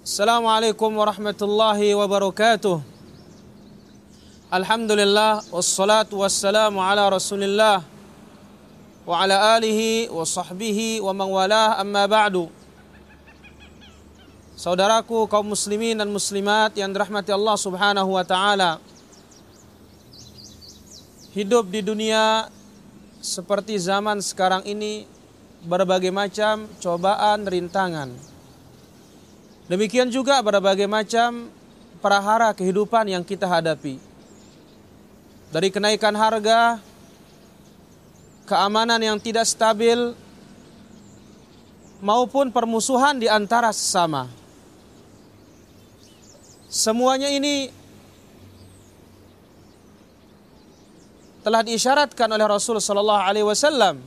Assalamualaikum warahmatullahi wabarakatuh. Alhamdulillah wassalatu wassalamu ala Rasulillah wa ala alihi wa sahbihi wa man walah amma ba'du. Saudaraku kaum muslimin dan muslimat yang dirahmati Allah Subhanahu wa taala. Hidup di dunia seperti zaman sekarang ini berbagai macam cobaan, rintangan. Demikian juga berbagai macam perahara kehidupan yang kita hadapi. Dari kenaikan harga, keamanan yang tidak stabil, maupun permusuhan di antara sesama. Semuanya ini telah diisyaratkan oleh Rasul Sallallahu Alaihi Wasallam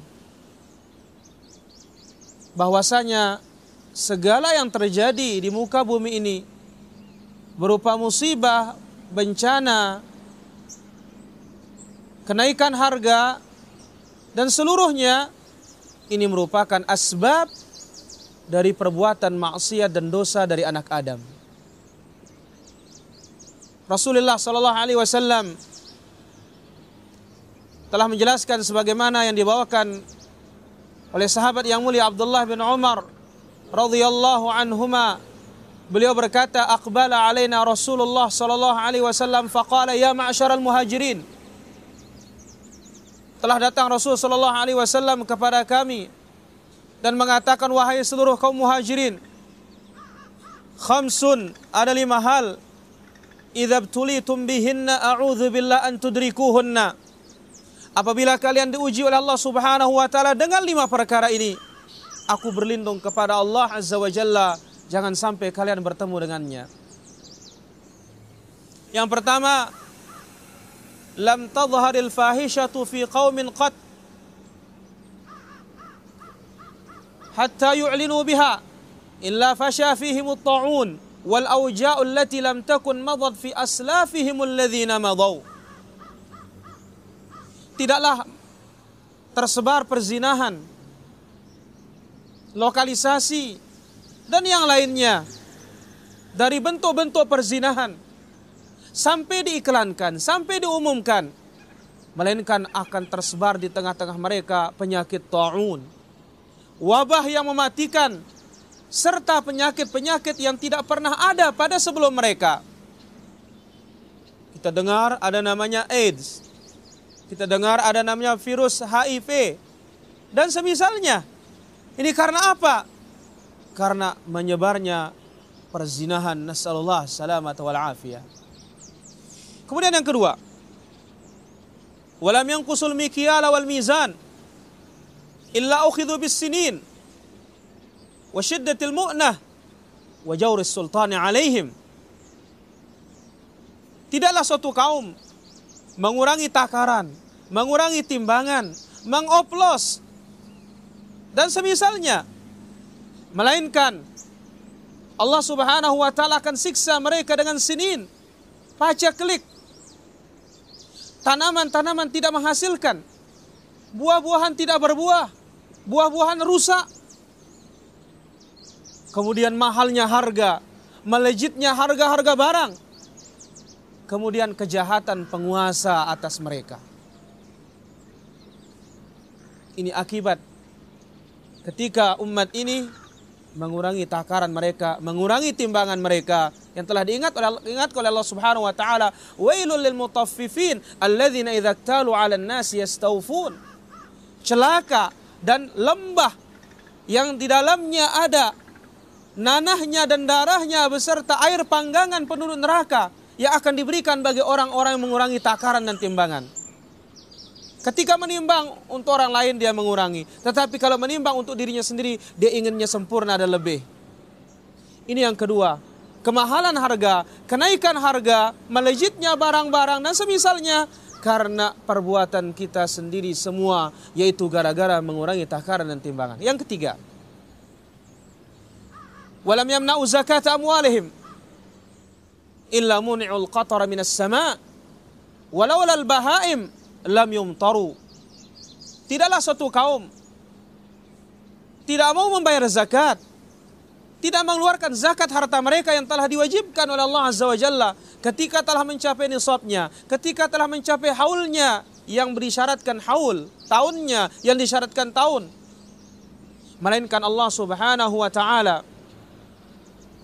bahwasanya segala yang terjadi di muka bumi ini berupa musibah, bencana, kenaikan harga dan seluruhnya ini merupakan asbab dari perbuatan maksiat dan dosa dari anak Adam. Rasulullah sallallahu alaihi wasallam telah menjelaskan sebagaimana yang dibawakan oleh sahabat yang mulia Abdullah bin Umar radhiyallahu anhuma beliau berkata aqbala alaina Rasulullah sallallahu alaihi wasallam faqala ya ma'syaral muhajirin. Telah datang Rasul sallallahu alaihi wasallam kepada kami dan mengatakan wahai seluruh kaum muhajirin khamsun ada lima hal. Idza btulitum bihinna a'udzu billah an tudrikuhunna. Apabila kalian diuji oleh Allah Subhanahu wa taala dengan lima perkara ini aku berlindung kepada Allah Azza wa Jalla jangan sampai kalian bertemu dengannya. Yang pertama, lam tadhharil fahishatu fi qaumin qat hatta yu'linu biha illa fasha fihim at-ta'un wal awja'u allati lam takun madad fi aslafihim alladhina madaw. Tidaklah tersebar perzinahan lokalisasi, dan yang lainnya dari bentuk-bentuk perzinahan sampai diiklankan, sampai diumumkan, melainkan akan tersebar di tengah-tengah mereka penyakit taun, wabah yang mematikan, serta penyakit-penyakit yang tidak pernah ada pada sebelum mereka. Kita dengar ada namanya AIDS, kita dengar ada namanya virus HIV, dan semisalnya. Ini karena apa? Karena menyebarnya perzinahan nasallallahu salamat wal afiyah. Kemudian yang kedua, walam yanqusul mikyala wal mizan illa ukhidhu bis sinin wa shiddatil mu'nah wa jawris sultani alaihim. Tidaklah suatu kaum mengurangi takaran, mengurangi timbangan, mengoplos dan semisalnya melainkan Allah Subhanahu wa taala akan siksa mereka dengan sinin pacaklik tanaman-tanaman tidak menghasilkan. Buah-buahan tidak berbuah. Buah-buahan rusak. Kemudian mahalnya harga melejitnya harga-harga barang. Kemudian kejahatan penguasa atas mereka. Ini akibat ketika umat ini mengurangi takaran mereka, mengurangi timbangan mereka yang telah diingat oleh ingat oleh Allah Subhanahu wa taala, wailul lil mutaffifin alladzina idza talu 'alan nas yastawfun. Celaka dan lembah yang di dalamnya ada nanahnya dan darahnya beserta air panggangan penduduk neraka yang akan diberikan bagi orang-orang yang mengurangi takaran dan timbangan. Ketika menimbang untuk orang lain dia mengurangi. Tetapi kalau menimbang untuk dirinya sendiri dia inginnya sempurna dan lebih. Ini yang kedua. Kemahalan harga, kenaikan harga, melejitnya barang-barang dan semisalnya karena perbuatan kita sendiri semua yaitu gara-gara mengurangi takaran dan timbangan. Yang ketiga, walam yamna'u zakat amwalihim illa muni'ul qatara minas sama' walau al bahaim lam yumtaru. Tidaklah suatu kaum tidak mau membayar zakat tidak mengeluarkan zakat harta mereka yang telah diwajibkan oleh Allah Azza wa Jalla ketika telah mencapai nisabnya, ketika telah mencapai haulnya yang berisyaratkan haul, tahunnya yang disyaratkan tahun. Melainkan Allah Subhanahu wa taala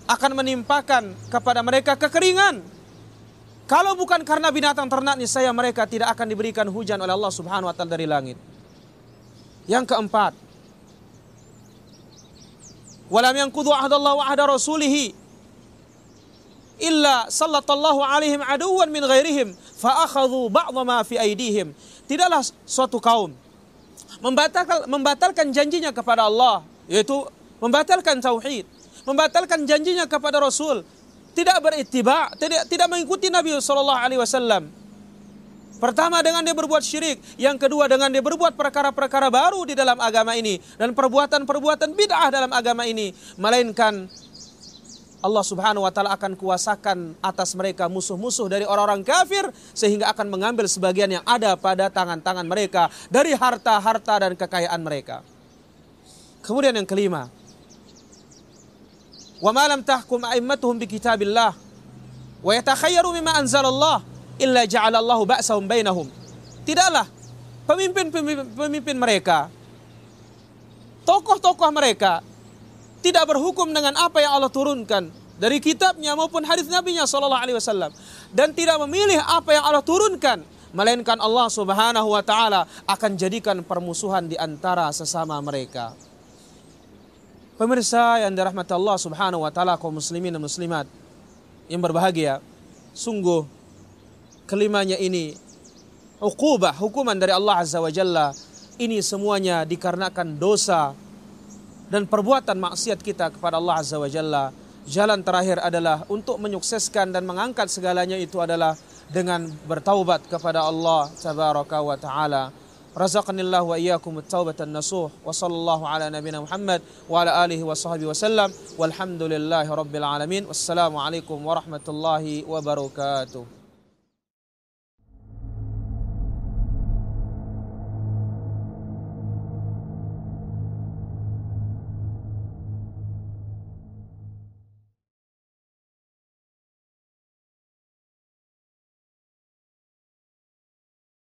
akan menimpakan kepada mereka kekeringan. Kalau bukan karena binatang ternak niscaya mereka tidak akan diberikan hujan oleh Allah Subhanahu wa taala dari langit. Yang keempat, walam yanqudhu ahdallahi wa ahda rasulih illa sallallahu alaihim aduwan min ghairihim fa akhadhu ba'dha ma fi aidihim tidaklah suatu kaum membatalkan membatalkan janjinya kepada Allah yaitu membatalkan tauhid membatalkan janjinya kepada Rasul tidak berittiba tidak tidak mengikuti Nabi sallallahu alaihi wasallam Pertama dengan dia berbuat syirik, yang kedua dengan dia berbuat perkara-perkara baru di dalam agama ini dan perbuatan-perbuatan bid'ah dalam agama ini, melainkan Allah Subhanahu wa taala akan kuasakan atas mereka musuh-musuh dari orang-orang kafir sehingga akan mengambil sebagian yang ada pada tangan-tangan mereka dari harta-harta dan kekayaan mereka. Kemudian yang kelima, wa ma lam tahkum a'immatuhum bi kitabillah wa yatakhayyaru mimma anzalallah illa ja'alallahu ba'sahum bainahum. Tidaklah pemimpin-pemimpin mereka, tokoh-tokoh mereka tidak berhukum dengan apa yang Allah turunkan dari kitabnya maupun hadis Nabi-Nya sallallahu alaihi wasallam dan tidak memilih apa yang Allah turunkan melainkan Allah Subhanahu wa taala akan jadikan permusuhan di antara sesama mereka. Pemirsa yang dirahmati Allah Subhanahu wa taala kaum muslimin dan muslimat yang berbahagia, sungguh kelimanya ini ukubah, hukuman dari Allah Azza wa Jalla ini semuanya dikarenakan dosa dan perbuatan maksiat kita kepada Allah Azza wa Jalla. Jalan terakhir adalah untuk menyukseskan dan mengangkat segalanya itu adalah dengan bertaubat kepada Allah Tabaraka wa Ta'ala. رزقني الله وإياكم التوبة النصوح وصلى الله على نبينا محمد وعلى آله وصحبه وسلم والحمد لله رب العالمين والسلام عليكم ورحمة الله وبركاته.